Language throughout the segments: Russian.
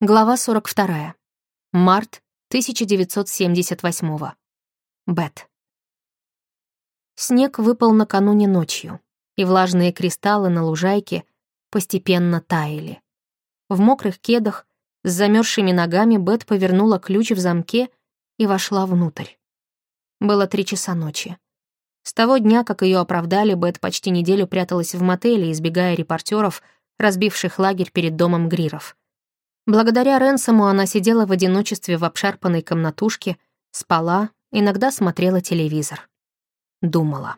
Глава 42. Март 1978. Бет. Снег выпал накануне ночью, и влажные кристаллы на лужайке постепенно таяли. В мокрых кедах с замерзшими ногами Бет повернула ключ в замке и вошла внутрь. Было три часа ночи. С того дня, как ее оправдали, Бет почти неделю пряталась в мотеле, избегая репортеров, разбивших лагерь перед домом Гриров. Благодаря Ренсому она сидела в одиночестве в обшарпанной комнатушке, спала, иногда смотрела телевизор. Думала.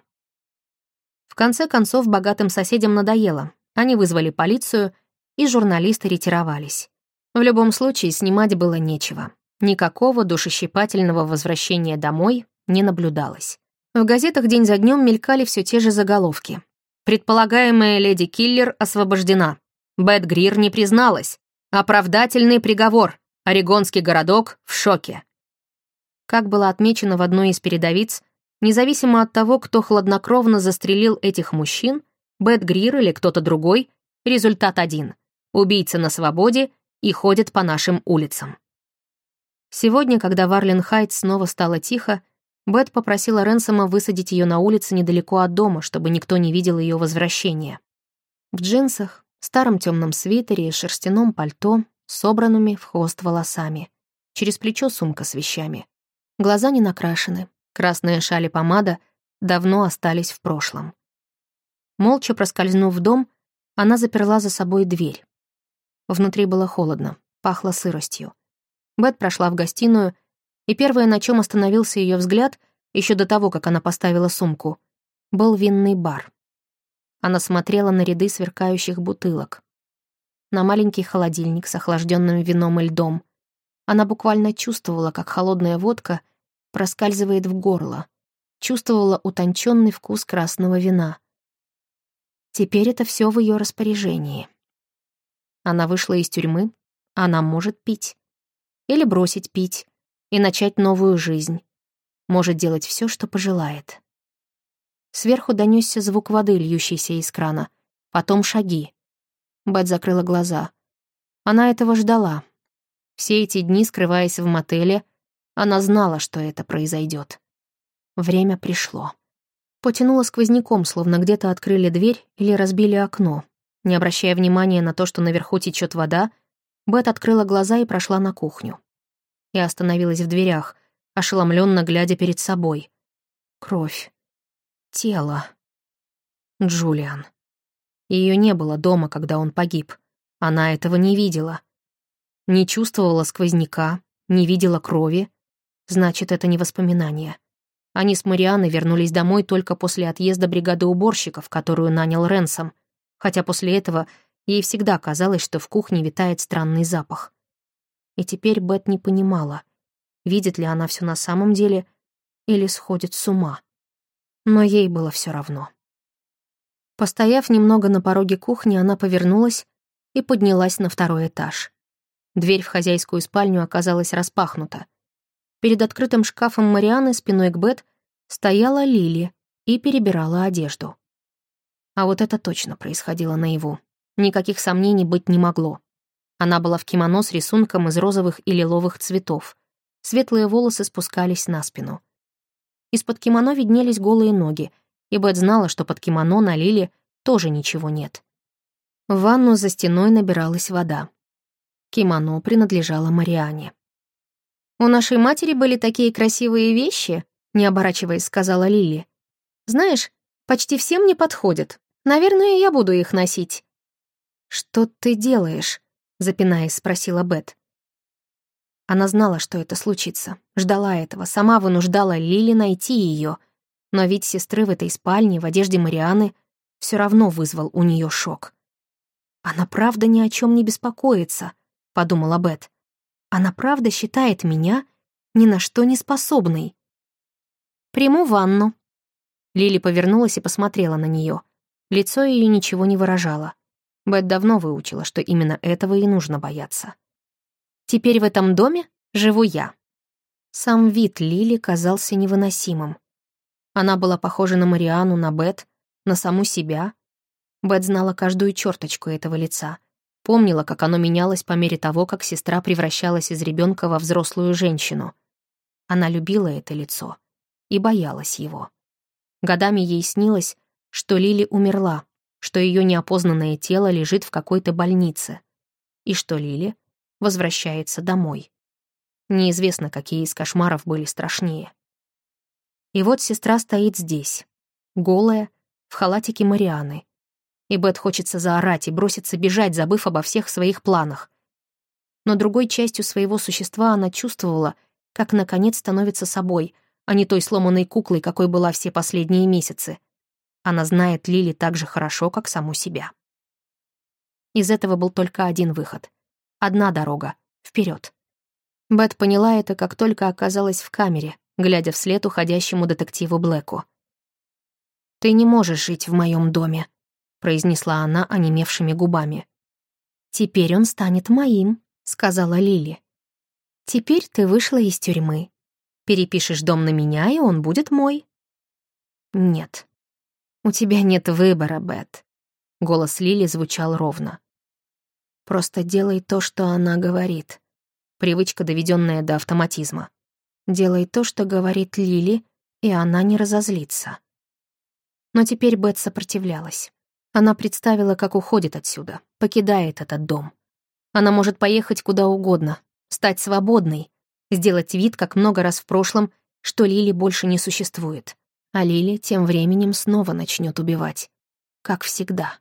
В конце концов, богатым соседям надоело. Они вызвали полицию, и журналисты ретировались. В любом случае, снимать было нечего. Никакого душещипательного возвращения домой не наблюдалось. В газетах день за днем мелькали все те же заголовки. Предполагаемая леди Киллер освобождена. Бет Грир не призналась. Оправдательный приговор. Орегонский городок в шоке. Как было отмечено в одной из передовиц, независимо от того, кто хладнокровно застрелил этих мужчин, Бет Грир или кто-то другой, результат один. Убийца на свободе и ходит по нашим улицам. Сегодня, когда в Арлен Хайтс снова стало тихо, Бет попросила Ренсома высадить ее на улице недалеко от дома, чтобы никто не видел ее возвращения. В джинсах, старом темном свитере и шерстяном пальто, собранными в хвост волосами. Через плечо сумка с вещами. Глаза не накрашены, красная шаль и помада давно остались в прошлом. Молча проскользнув в дом, она заперла за собой дверь. Внутри было холодно, пахло сыростью. Бет прошла в гостиную, и первое, на чем остановился ее взгляд, еще до того, как она поставила сумку, был винный бар. Она смотрела на ряды сверкающих бутылок, на маленький холодильник с охлажденным вином и льдом. Она буквально чувствовала, как холодная водка проскальзывает в горло, чувствовала утонченный вкус красного вина. Теперь это все в ее распоряжении. Она вышла из тюрьмы, она может пить. Или бросить пить и начать новую жизнь. Может делать все, что пожелает. Сверху донесся звук воды, льющейся из крана. Потом шаги. Бет закрыла глаза. Она этого ждала. Все эти дни, скрываясь в мотеле, она знала, что это произойдет. Время пришло. Потянула сквозняком, словно где-то открыли дверь или разбили окно. Не обращая внимания на то, что наверху течет вода, Бет открыла глаза и прошла на кухню. И остановилась в дверях, ошеломленно глядя перед собой. Кровь. Тело. Джулиан. Ее не было дома, когда он погиб. Она этого не видела. Не чувствовала сквозняка, не видела крови. Значит, это не воспоминание. Они с Марианой вернулись домой только после отъезда бригады уборщиков, которую нанял Ренсом, хотя после этого ей всегда казалось, что в кухне витает странный запах. И теперь Бет не понимала, видит ли она все на самом деле или сходит с ума но ей было все равно. Постояв немного на пороге кухни, она повернулась и поднялась на второй этаж. Дверь в хозяйскую спальню оказалась распахнута. Перед открытым шкафом Марианы спиной к Бет стояла Лили и перебирала одежду. А вот это точно происходило наяву. Никаких сомнений быть не могло. Она была в кимоно с рисунком из розовых и лиловых цветов. Светлые волосы спускались на спину. Из-под кимоно виднелись голые ноги, и Бет знала, что под кимоно на Лиле тоже ничего нет. В ванну за стеной набиралась вода. Кимоно принадлежало Мариане. «У нашей матери были такие красивые вещи», — не оборачиваясь, сказала Лили. «Знаешь, почти всем не подходят. Наверное, я буду их носить». «Что ты делаешь?» — запинаясь, спросила Бет. Она знала, что это случится, ждала этого, сама вынуждала Лили найти ее, но ведь сестры в этой спальне, в одежде Марианы, все равно вызвал у нее шок. «Она правда ни о чем не беспокоится», — подумала Бет. «Она правда считает меня ни на что не способной». «Приму ванну». Лили повернулась и посмотрела на нее. Лицо ее ничего не выражало. Бет давно выучила, что именно этого и нужно бояться. Теперь в этом доме живу я». Сам вид Лили казался невыносимым. Она была похожа на Мариану, на Бет, на саму себя. Бет знала каждую черточку этого лица. Помнила, как оно менялось по мере того, как сестра превращалась из ребенка во взрослую женщину. Она любила это лицо и боялась его. Годами ей снилось, что Лили умерла, что ее неопознанное тело лежит в какой-то больнице, и что Лили возвращается домой. Неизвестно, какие из кошмаров были страшнее. И вот сестра стоит здесь, голая, в халатике Марианы. И Бет хочется заорать и броситься бежать, забыв обо всех своих планах. Но другой частью своего существа она чувствовала, как наконец становится собой, а не той сломанной куклой, какой была все последние месяцы. Она знает Лили так же хорошо, как саму себя. Из этого был только один выход. Одна дорога — вперед. Бет поняла это, как только оказалась в камере, глядя вслед уходящему детективу Блэку. «Ты не можешь жить в моем доме», — произнесла она онемевшими губами. «Теперь он станет моим», — сказала Лили. «Теперь ты вышла из тюрьмы. Перепишешь дом на меня, и он будет мой». «Нет. У тебя нет выбора, Бет». Голос Лили звучал ровно. «Просто делай то, что она говорит». Привычка, доведенная до автоматизма. «Делай то, что говорит Лили, и она не разозлится». Но теперь Бет сопротивлялась. Она представила, как уходит отсюда, покидает этот дом. Она может поехать куда угодно, стать свободной, сделать вид, как много раз в прошлом, что Лили больше не существует. А Лили тем временем снова начнет убивать. Как всегда.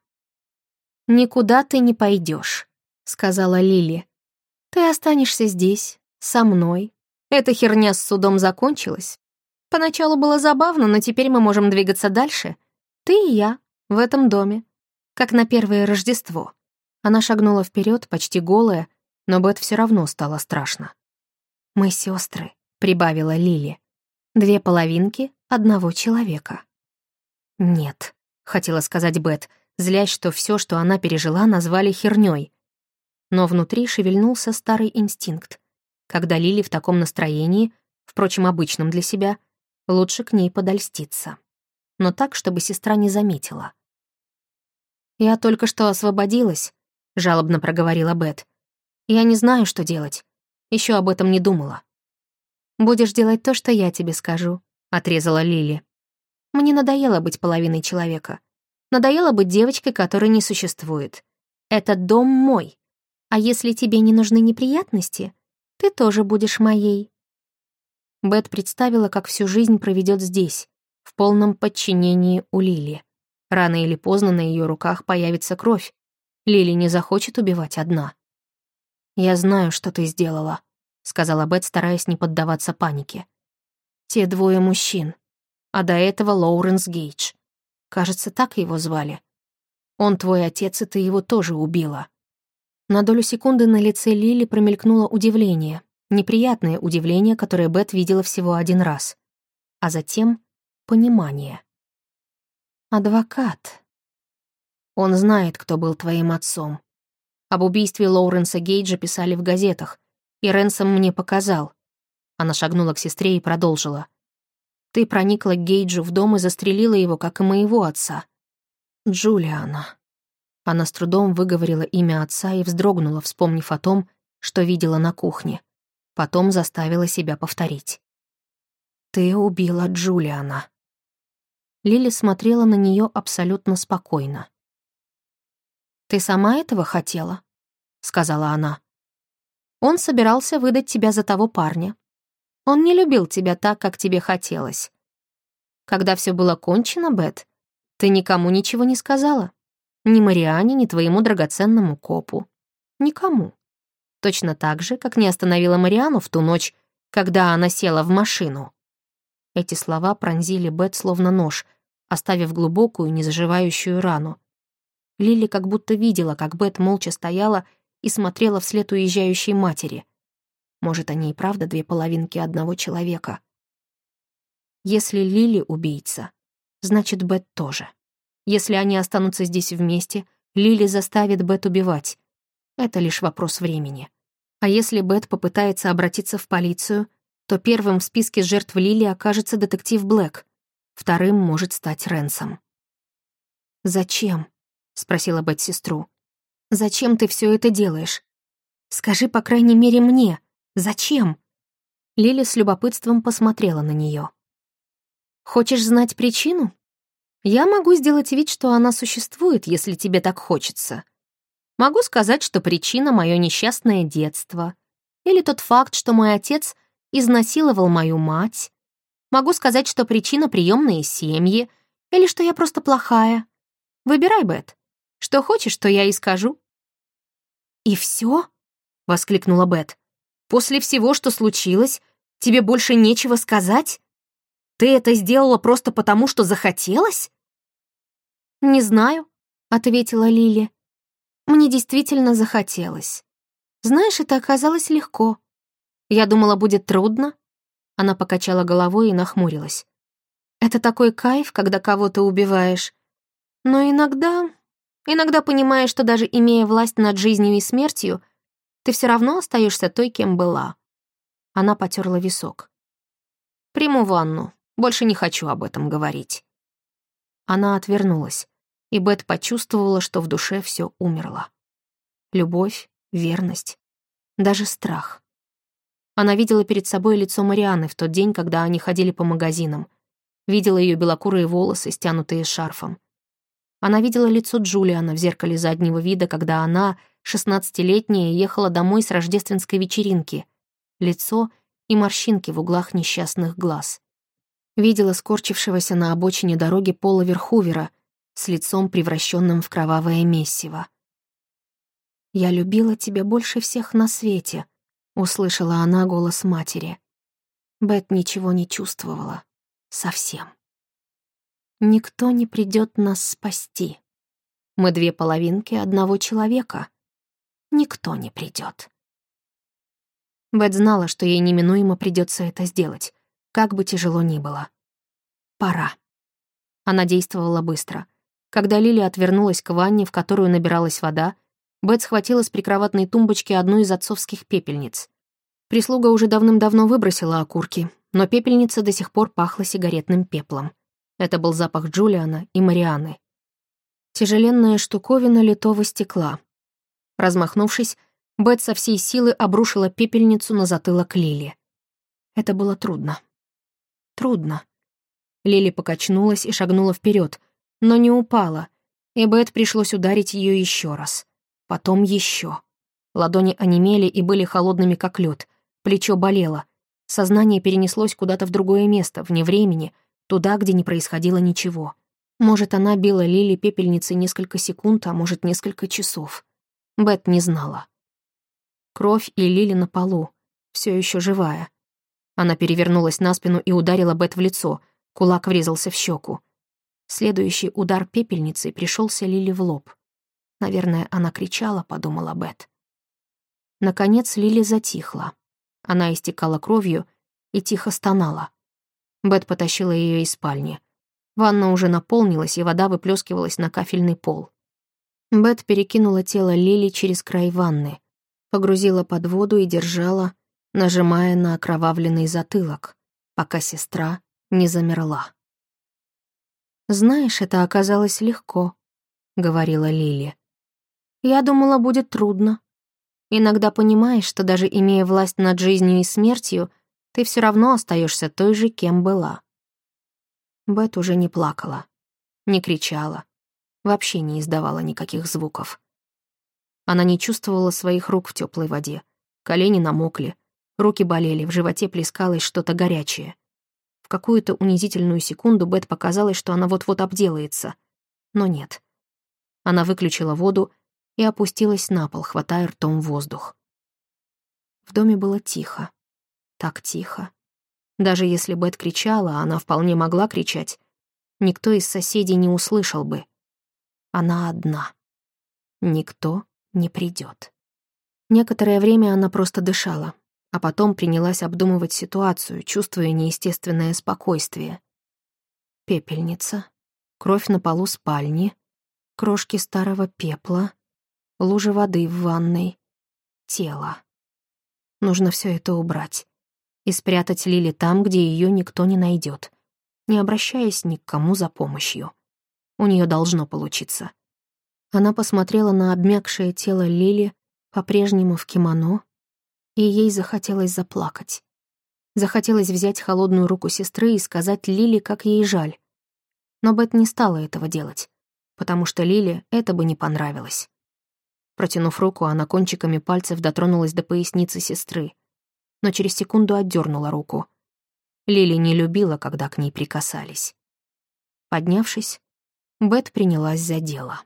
«Никуда ты не пойдешь, сказала Лили. «Ты останешься здесь, со мной. Эта херня с судом закончилась. Поначалу было забавно, но теперь мы можем двигаться дальше. Ты и я в этом доме. Как на первое Рождество. Она шагнула вперед, почти голая, но Бет все равно стало страшно. «Мы сестры, прибавила Лили. «Две половинки одного человека». «Нет», — хотела сказать Бет, злясь, что все, что она пережила, назвали херней. Но внутри шевельнулся старый инстинкт. Когда Лили в таком настроении, впрочем, обычном для себя, Лучше к ней подольститься. Но так, чтобы сестра не заметила. «Я только что освободилась», — жалобно проговорила Бет. «Я не знаю, что делать. Еще об этом не думала». «Будешь делать то, что я тебе скажу», — отрезала Лили. «Мне надоело быть половиной человека. Надоело быть девочкой, которой не существует. Этот дом мой. А если тебе не нужны неприятности, ты тоже будешь моей. Бет представила, как всю жизнь проведет здесь, в полном подчинении у Лили. Рано или поздно на ее руках появится кровь. Лили не захочет убивать одна. «Я знаю, что ты сделала», — сказала Бет, стараясь не поддаваться панике. «Те двое мужчин. А до этого Лоуренс Гейдж. Кажется, так его звали. Он твой отец, и ты его тоже убила». На долю секунды на лице Лили промелькнуло удивление, Неприятное удивление, которое Бет видела всего один раз. А затем понимание. «Адвокат. Он знает, кто был твоим отцом. Об убийстве Лоуренса Гейджа писали в газетах, и Ренсом мне показал». Она шагнула к сестре и продолжила. «Ты проникла к Гейджу в дом и застрелила его, как и моего отца. Джулиана». Она с трудом выговорила имя отца и вздрогнула, вспомнив о том, что видела на кухне. Потом заставила себя повторить. «Ты убила Джулиана». Лили смотрела на нее абсолютно спокойно. «Ты сама этого хотела?» — сказала она. «Он собирался выдать тебя за того парня. Он не любил тебя так, как тебе хотелось. Когда все было кончено, Бет, ты никому ничего не сказала. Ни Мариане, ни твоему драгоценному копу. Никому. Точно так же, как не остановила Мариану в ту ночь, когда она села в машину. Эти слова пронзили Бет словно нож, оставив глубокую, незаживающую рану. Лили как будто видела, как Бет молча стояла и смотрела вслед уезжающей матери. Может, они и правда две половинки одного человека. Если Лили убийца, значит, Бет тоже. Если они останутся здесь вместе, Лили заставит Бет убивать. Это лишь вопрос времени. А если Бет попытается обратиться в полицию, то первым в списке жертв Лили окажется детектив Блэк, вторым может стать Ренсом. «Зачем?» — спросила Бет сестру. Зачем ты все это делаешь? Скажи, по крайней мере, мне. Зачем?» Лили с любопытством посмотрела на нее. «Хочешь знать причину? Я могу сделать вид, что она существует, если тебе так хочется. Могу сказать, что причина — мое несчастное детство. Или тот факт, что мой отец изнасиловал мою мать. Могу сказать, что причина — приемные семьи. Или что я просто плохая. Выбирай, Бет. Что хочешь, то я и скажу». «И все? воскликнула Бет. «После всего, что случилось, тебе больше нечего сказать? Ты это сделала просто потому, что захотелось?» «Не знаю», — ответила Лили. «Мне действительно захотелось. Знаешь, это оказалось легко. Я думала, будет трудно». Она покачала головой и нахмурилась. «Это такой кайф, когда кого-то убиваешь. Но иногда... Иногда понимаешь, что даже имея власть над жизнью и смертью, ты все равно остаешься той, кем была». Она потерла висок. «Приму ванну. Больше не хочу об этом говорить». Она отвернулась, и Бет почувствовала, что в душе все умерло. Любовь, верность, даже страх. Она видела перед собой лицо Марианы в тот день, когда они ходили по магазинам. Видела ее белокурые волосы, стянутые шарфом. Она видела лицо Джулиана в зеркале заднего вида, когда она, шестнадцатилетняя, ехала домой с рождественской вечеринки. Лицо и морщинки в углах несчастных глаз видела скорчившегося на обочине дороги Пола Верхувера с лицом, превращенным в кровавое месиво. «Я любила тебя больше всех на свете», — услышала она голос матери. Бет ничего не чувствовала. Совсем. «Никто не придет нас спасти. Мы две половинки одного человека. Никто не придет. Бет знала, что ей неминуемо придется это сделать как бы тяжело ни было. Пора. Она действовала быстро. Когда Лили отвернулась к ванне, в которую набиралась вода, Бет схватила с прикроватной тумбочки одну из отцовских пепельниц. Прислуга уже давным-давно выбросила окурки, но пепельница до сих пор пахла сигаретным пеплом. Это был запах Джулиана и Марианы. Тяжеленная штуковина литого стекла. Размахнувшись, Бет со всей силы обрушила пепельницу на затылок Лили. Это было трудно. Трудно. Лили покачнулась и шагнула вперед, но не упала, и Бет пришлось ударить ее еще раз. Потом еще. Ладони онемели и были холодными, как лед. Плечо болело. Сознание перенеслось куда-то в другое место, вне времени, туда, где не происходило ничего. Может, она била Лили пепельницей несколько секунд, а может, несколько часов. Бет не знала. Кровь и Лили на полу, все еще живая. Она перевернулась на спину и ударила Бет в лицо. Кулак врезался в щеку. Следующий удар пепельницы пришелся Лили в лоб. Наверное, она кричала, подумала Бет. Наконец Лили затихла. Она истекала кровью и тихо стонала. Бет потащила ее из спальни. Ванна уже наполнилась, и вода выплескивалась на кафельный пол. Бет перекинула тело Лили через край ванны, погрузила под воду и держала, нажимая на окровавленный затылок, пока сестра не замерла. «Знаешь, это оказалось легко», — говорила Лили. «Я думала, будет трудно. Иногда понимаешь, что даже имея власть над жизнью и смертью, ты все равно остаешься той же, кем была». Бет уже не плакала, не кричала, вообще не издавала никаких звуков. Она не чувствовала своих рук в теплой воде, колени намокли, Руки болели, в животе плескалось что-то горячее. В какую-то унизительную секунду Бет показалось, что она вот-вот обделается. Но нет. Она выключила воду и опустилась на пол, хватая ртом воздух. В доме было тихо. Так тихо. Даже если Бет кричала, она вполне могла кричать. Никто из соседей не услышал бы. Она одна. Никто не придет. Некоторое время она просто дышала, а потом принялась обдумывать ситуацию, чувствуя неестественное спокойствие. Пепельница, кровь на полу спальни, крошки старого пепла, лужа воды в ванной, тело. Нужно все это убрать и спрятать Лили там, где ее никто не найдет, не обращаясь ни к кому за помощью. У нее должно получиться. Она посмотрела на обмякшее тело Лили, по-прежнему в кимоно, и ей захотелось заплакать. Захотелось взять холодную руку сестры и сказать Лили, как ей жаль. Но Бет не стала этого делать, потому что Лили это бы не понравилось. Протянув руку, она кончиками пальцев дотронулась до поясницы сестры, но через секунду отдернула руку. Лили не любила, когда к ней прикасались. Поднявшись, Бет принялась за дело.